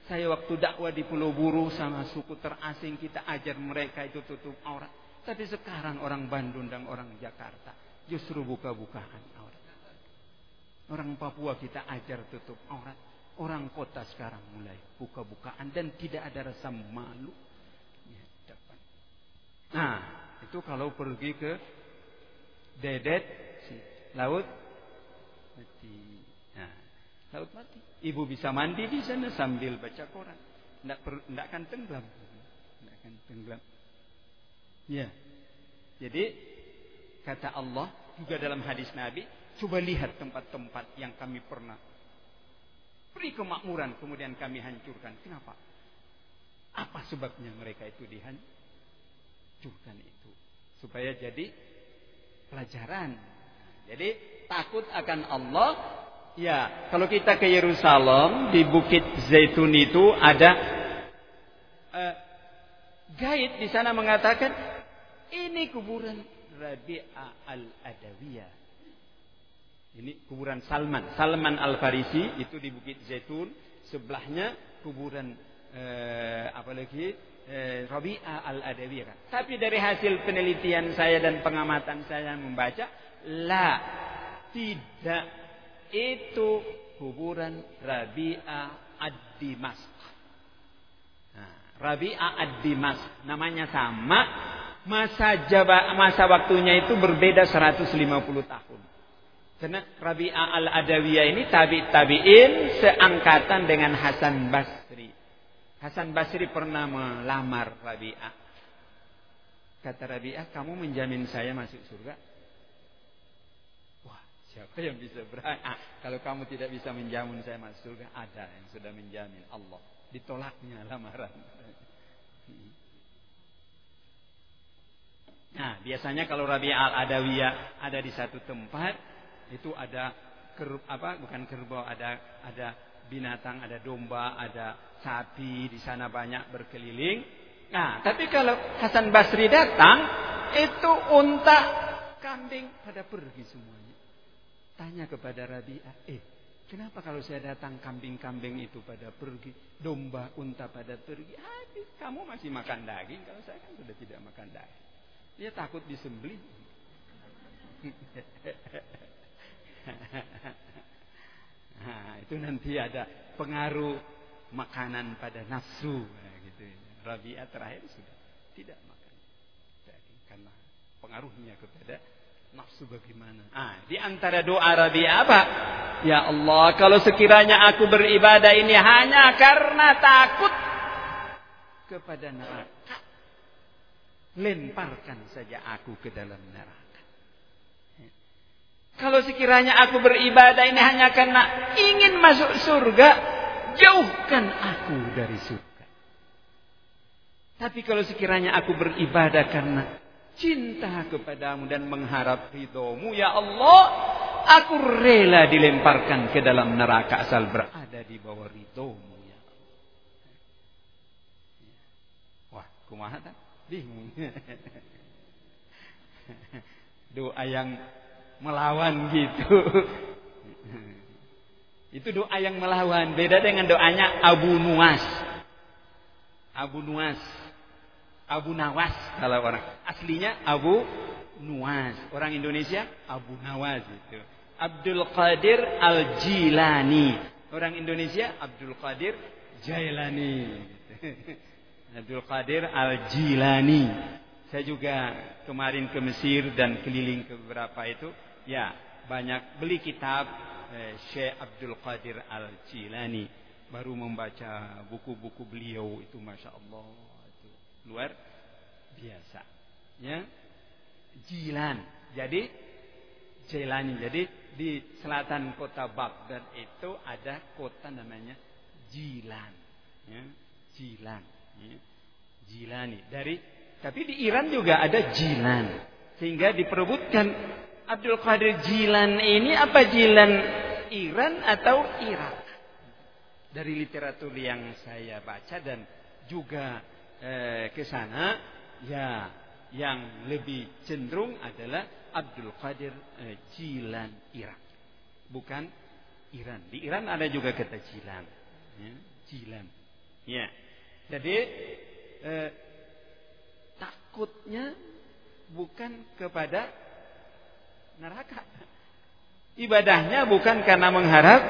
saya waktu dakwah di Pulau Buru sama suku terasing kita ajar mereka itu tutup aurat. Tapi sekarang orang Bandung dan orang Jakarta justru buka-bukaan aurat. Orang Papua kita ajar tutup aurat. Orang kota sekarang mulai buka-bukaan dan tidak ada rasa malu. Ya, nah, itu kalau pergi ke dedet laut mati. Nah, laut mati. Ibu bisa mandi di sana sambil baca. Tidak tidak akan tenggelam. Tidak akan tenggelam. Ya. Jadi kata Allah juga dalam hadis Nabi, coba lihat tempat-tempat yang kami pernah beri kemakmuran kemudian kami hancurkan. Kenapa? Apa sebabnya mereka itu dihancurkan itu? Supaya jadi pelajaran. Jadi takut akan Allah. Ya, kalau kita ke Yerusalem di Bukit Zaitun itu ada uh, guide di sana mengatakan ini kuburan Rabi'ah al-Adawiyah. Ini kuburan Salman, Salman al-Farisi itu di Bukit Zaitun, sebelahnya kuburan eh, apa lagi? eh, Rabi'ah al-Adawiyah. Tapi dari hasil penelitian saya dan pengamatan saya membaca, la tidak itu kuburan Rabi'ah ad-Dimas. Nah, Rabi'ah ad-Dimas namanya sama, masa jaba, masa waktunya itu berbeda 150 tahun. Karena Rabi'ah al-Adawiyah ini tabi tabiin seangkatan dengan Hasan Basri. Hasan Basri pernah melamar Rabi'ah. Kata Rabi'ah, kamu menjamin saya masuk surga? Wah, siapa yang bisa berani? Ah, kalau kamu tidak bisa menjamin saya masuk surga, ada yang sudah menjamin Allah. Ditolaknya lamaran. Nah, biasanya kalau Rabi'ah al-Adawiyah ada di satu tempat, itu ada ker, apa? Bukan kerbau, ada ada binatang, ada domba, ada sapi di sana banyak berkeliling. Nah, tapi kalau Hasan Basri datang, itu unta, kambing pada pergi semuanya. Tanya kepada Rabi'ah, eh, kenapa kalau saya datang kambing-kambing itu pada pergi, domba, unta pada pergi? Habis, kamu masih makan daging, kalau saya kan sudah tidak makan daging. Dia takut disembelih. Nah, itu nanti ada pengaruh makanan pada nafsu nah, gitu. Rabi'ah terakhir sudah tidak makan daging karena pengaruhnya kepada nafsu bagaimana. Ah, di antara doa Rabi'ah apa? Ya Allah, kalau sekiranya aku beribadah ini hanya karena takut kepada neraka, lemparkan saja aku ke dalam neraka. Kalau sekiranya aku beribadah ini hanya karena ingin masuk surga, jauhkan aku dari surga. Tapi kalau sekiranya aku beribadah karena cinta kepadamu dan mengharap ridhomu, ya Allah, aku rela dilemparkan ke dalam neraka asal berada di bawah ridhomu. Ya Wah, kumaha tak? Bingung. Doa yang melawan gitu. Itu doa yang melawan. Beda dengan doanya Abu Nuwas. Abu Nuwas. Abu Nawas kalau orang. Aslinya Abu Nuwas. Orang Indonesia Abu Nawas itu. Abdul Qadir Al-Jilani. Orang Indonesia Abdul Qadir Jailani. Abdul Qadir Al-Jilani. Saya juga kemarin ke Mesir dan keliling ke beberapa itu Ya, banyak beli kitab eh, Syekh Abdul Qadir Al-Jilani. Baru membaca buku-buku beliau itu Masya Allah. Itu luar biasa. Ya. Jilan. Jadi Jailani. Jadi di selatan kota Baghdad itu ada kota namanya Jilan. Ya, Jilan. Jilani. Dari tapi di Iran juga ada Jilan. Sehingga diperebutkan Abdul Qadir Jilan ini apa Jilan Iran atau Irak? Dari literatur yang saya baca dan juga eh, ke sana ya yang lebih cenderung adalah Abdul Qadir eh, Jilan Irak. Bukan Iran. Di Iran ada juga kata Jilan. Ya, Jilan. Ya. Jadi eh, takutnya bukan kepada neraka. Ibadahnya bukan karena mengharap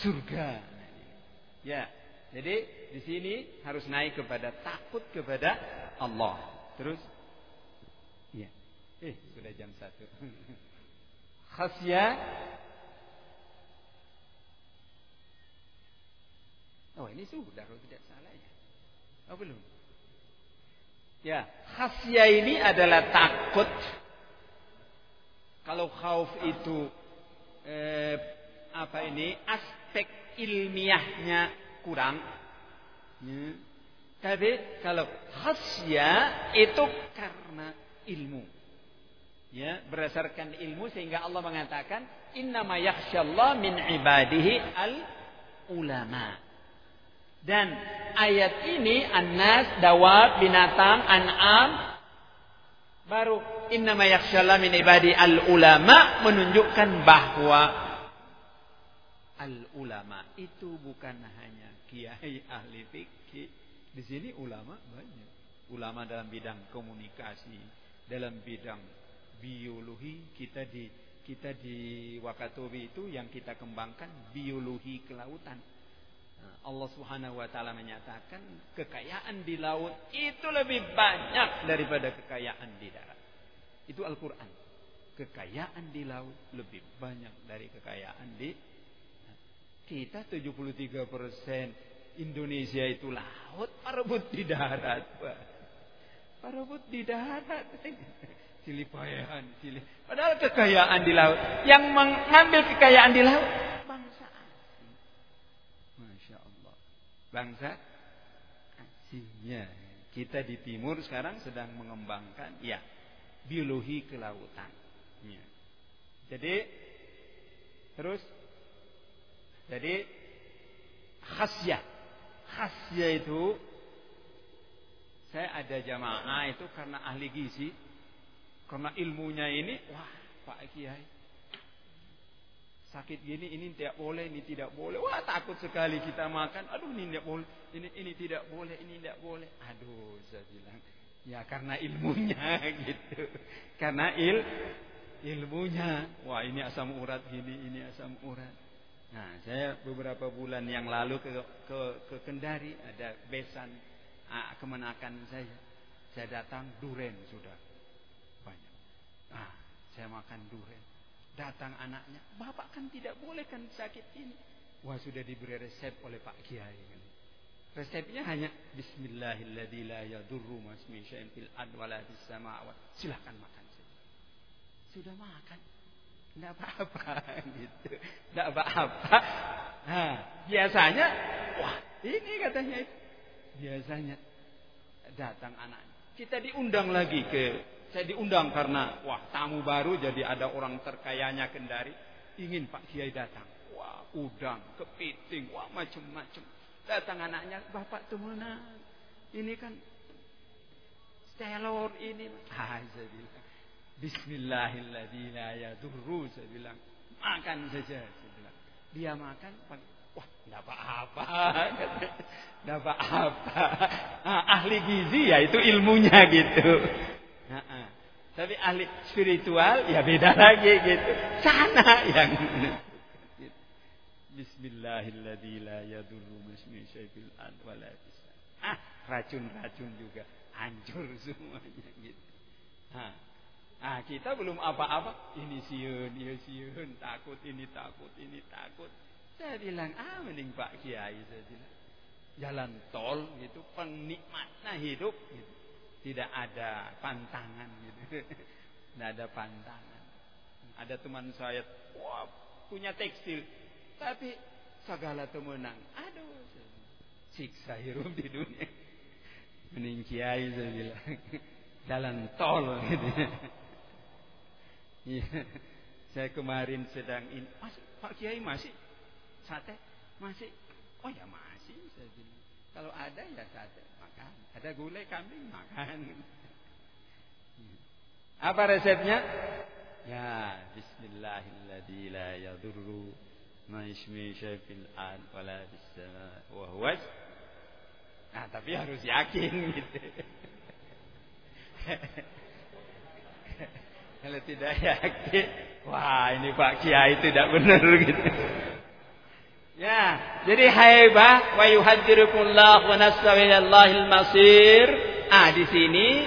surga. Ya, jadi di sini harus naik kepada takut kepada Allah. Terus, ya, eh sudah jam satu. Khasya Oh ini sudah kalau tidak salah ya. Oh belum. Ya, khasya ini adalah takut. Kalau khauf itu eh, apa ini aspek ilmiahnya kurang. Ya. Tapi kalau khasya itu karena ilmu. Ya, berdasarkan ilmu sehingga Allah mengatakan innama yakhsyallah min ibadihi al ulama. Dan ayat ini Anas, Dawab, binatang, an'am baru innama yakhsyallah min ibadi al ulama menunjukkan bahwa al ulama itu bukan hanya kiai ahli fikih. Di sini ulama banyak. Ulama dalam bidang komunikasi, dalam bidang biologi kita di kita di Wakatobi itu yang kita kembangkan biologi kelautan Allah Subhanahu wa taala menyatakan kekayaan di laut itu lebih banyak daripada kekayaan di darat. Itu Al-Qur'an. Kekayaan di laut lebih banyak dari kekayaan di kita 73% Indonesia itu laut, parebut di darat. Parebut di darat. Cilipayan, cili. Padahal kekayaan di laut. Yang mengambil kekayaan di laut bangsa bangsa asingnya. Kita di timur sekarang sedang mengembangkan ya biologi kelautan. Ya. Jadi terus jadi khasya. Khasya itu saya ada jamaah itu karena ahli gizi, karena ilmunya ini, wah Pak Kiai, sakit gini ini tidak boleh ini tidak boleh. Wah takut sekali kita makan. Aduh ini tidak boleh ini ini tidak boleh ini tidak boleh. Aduh saya bilang ya karena ilmunya gitu. Karena il ilmunya. Wah ini asam urat gini ini asam urat. Nah saya beberapa bulan yang lalu ke ke, ke Kendari ada besan ah, kemenakan saya. Saya datang duren sudah. Banyak. Ah saya makan duren Datang anaknya, bapak kan tidak boleh kan sakit ini. Wah sudah diberi resep oleh Pak Kiai. Resepnya hanya Bismillahirrahmanirrahim Silahkan makan saja. Sudah makan. Tidak apa-apa gitu. Tidak apa-apa. Nah, biasanya wah, ini katanya. Biasanya datang anaknya. Kita diundang lagi ke saya diundang karena wah tamu baru jadi ada orang terkayanya Kendari ingin Pak Kiai datang. Wah udang, kepiting, wah macam-macam. Datang anaknya, bapak temenan. Ini kan telur ini. Ah, saya bilang. Bismillahirrahmanirrahim. Saya bilang, makan saja. Saya bilang. Dia makan, wah, tidak apa-apa. Tidak apa-apa. Nah, ahli gizi ya itu ilmunya gitu. Nah, tapi ahli spiritual ya beda lagi gitu. Sana yang Bismillahirrahmanirrahim masmi syai'il Ah, racun-racun juga hancur semuanya gitu. Ah, kita belum apa-apa. Ini siun, ini siun, takut ini takut, ini takut. Saya bilang, ah mending Pak Kiai saya bilang. Jalan tol gitu, penikmatnya hidup gitu Tidak ada pantangan gitu. Tidak ada pantangan. Ada teman saya, wah punya tekstil, tapi segala temenang. Aduh, siksa hidup di dunia. Mending kiai saya bilang, jalan tol gitu. Iya. Saya kemarin sedang ini, masih Pak Kiai masih sate masih, oh ya masih saya bilang. Kalau ada ya sate makan, ada gulai kambing makan. Apa resepnya? Ya, Bismillahilladzi la yadurru ma wala wa Nah, tapi harus yakin gitu. Kalau tidak yakin, wah ini Pak Kiai tidak benar gitu. Ya, jadi haibah wa yuhadzirukumullah wa nasawillahil masir. Ah, di sini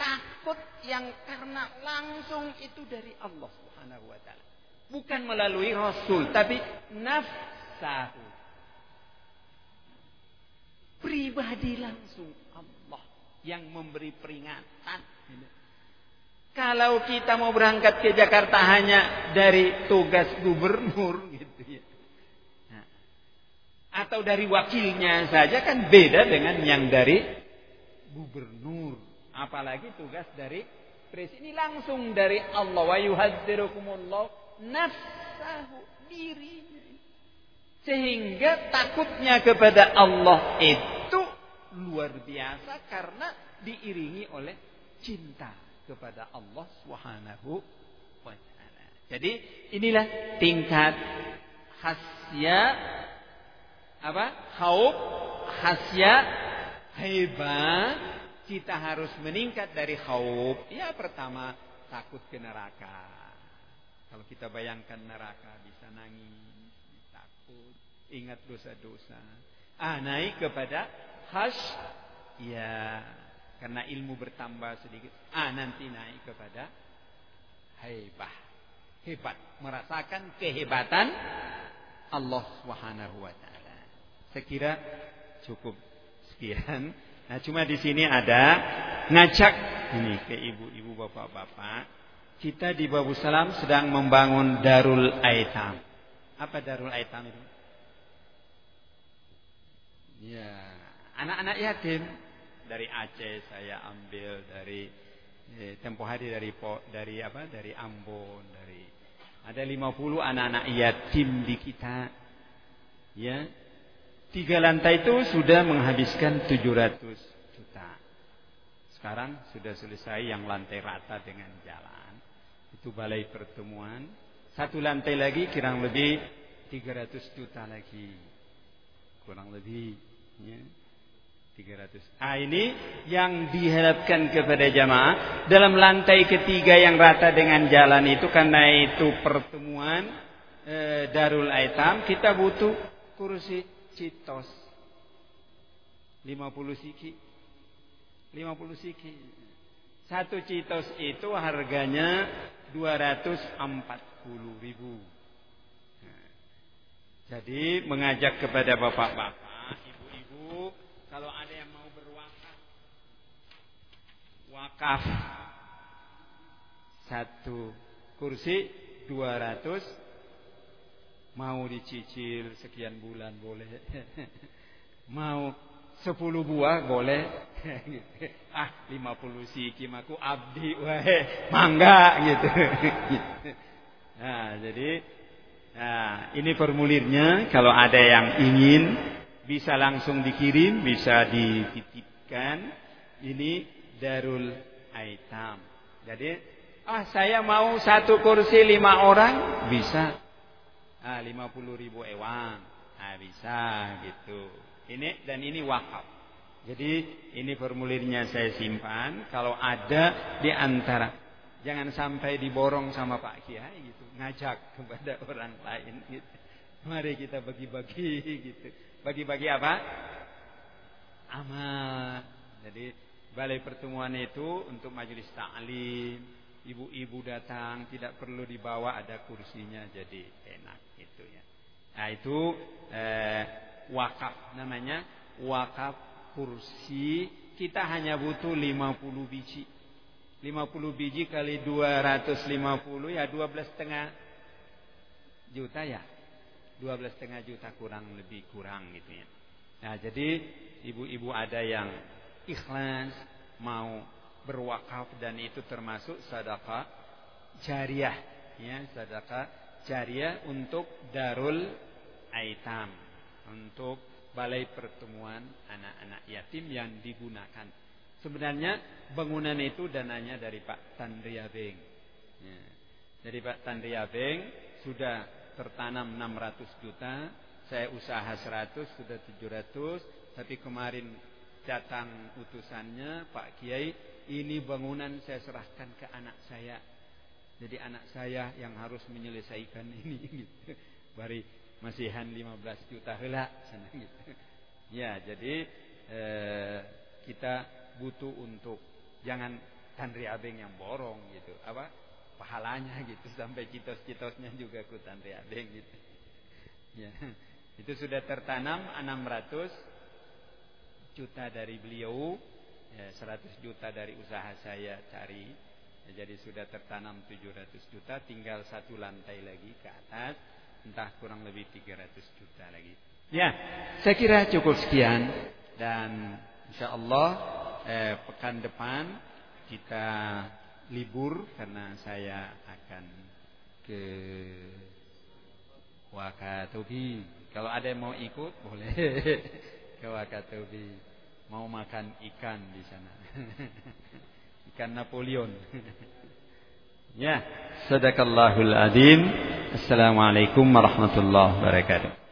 takut yang karena langsung itu dari Allah Subhanahu wa taala. Bukan melalui rasul, tapi nafsahu. Pribadi langsung Allah yang memberi peringatan. Kalau kita mau berangkat ke Jakarta hanya dari tugas gubernur gitu atau dari wakilnya saja kan beda dengan yang dari gubernur. Apalagi tugas dari presiden ini langsung dari Allah wa yuhadzirukumullah nafsahu dirinya. Sehingga takutnya kepada Allah itu luar biasa karena diiringi oleh cinta kepada Allah Subhanahu wa taala. Jadi inilah tingkat khasya apa? Khauf, khasya, hebat. Kita harus meningkat dari khauf. Ya pertama takut ke neraka. Kalau kita bayangkan neraka bisa nangis, takut, ingat dosa-dosa. Ah, naik kepada khas ya karena ilmu bertambah sedikit. Ah nanti naik kepada hebat. Hebat. Merasakan kehebatan Allah Subhanahu wa taala. Saya kira cukup sekian. Nah, cuma di sini ada ngajak ini ke ibu-ibu bapak-bapak. Kita di Babu Salam sedang membangun Darul Aitam. Apa Darul Aitam itu? Ya, anak-anak yatim dari Aceh saya ambil dari eh, tempo hari dari dari apa dari Ambon dari ada 50 anak-anak yatim di kita ya tiga lantai itu sudah menghabiskan 700 juta. Sekarang sudah selesai yang lantai rata dengan jalan. Itu balai pertemuan. Satu lantai lagi kurang lebih 300 juta lagi. Kurang lebih ya. 300. Ah ini yang diharapkan kepada jamaah. Dalam lantai ketiga yang rata dengan jalan itu karena itu pertemuan e, Darul Aitam kita butuh kursi citos. 50 siki. 50 siki. Satu citos itu harganya 240 ribu. Jadi mengajak kepada bapak-bapak kalau ada yang mau berwakaf. Wakaf. Satu kursi 200 mau dicicil sekian bulan boleh mau 10 buah boleh ah 50 sikim aku abdi wae mangga gitu nah jadi nah ini formulirnya kalau ada yang ingin bisa langsung dikirim, bisa dititipkan. Ini Darul Aitam. Jadi, ah saya mau satu kursi lima orang, bisa. Ah, lima puluh ribu ewang. Ah, bisa gitu. Ini dan ini wakaf. Jadi ini formulirnya saya simpan. Kalau ada di antara, jangan sampai diborong sama Pak Kiai gitu, ngajak kepada orang lain gitu. Mari kita bagi-bagi gitu. Bagi-bagi apa? Amal. Jadi balai pertemuan itu untuk majelis ta'lim, ibu-ibu datang tidak perlu dibawa ada kursinya jadi enak itu ya. Nah itu eh, wakaf namanya wakaf kursi kita hanya butuh 50 biji. 50 biji kali 250 ya 12 setengah juta ya. 12 setengah juta kurang lebih kurang gitu ya. Nah jadi ibu-ibu ada yang ikhlas mau berwakaf dan itu termasuk sedekah jariah ya sedekah jariah untuk darul aitam untuk balai pertemuan anak-anak yatim yang digunakan. Sebenarnya bangunan itu dananya dari Pak Tandria Beng. Ya. Dari Pak Tandria Beng sudah tertanam 600 juta, saya usaha 100 sudah 700, tapi kemarin datang utusannya Pak Kiai, ini bangunan saya serahkan ke anak saya. Jadi anak saya yang harus menyelesaikan ini gitu. Bari masihan 15 juta hela gitu. Ya, jadi eh, kita butuh untuk jangan Tandri Abeng yang borong gitu. Apa? Pahalanya gitu sampai citos-citosnya juga ku Tandri Abeng gitu. Ya. Itu sudah tertanam 600 juta dari beliau, ya, 100 juta dari usaha saya cari. Ya, jadi sudah tertanam 700 juta, tinggal satu lantai lagi ke atas entah kurang lebih 300 juta lagi. Ya, saya kira cukup sekian dan insya Allah eh, pekan depan kita libur karena saya akan ke Wakatobi. Kalau ada yang mau ikut boleh ke Wakatobi. Mau makan ikan di sana. ikan Napoleon. Ya, sadaqallahul adzim. Assalamualaikum warahmatullahi wabarakatuh.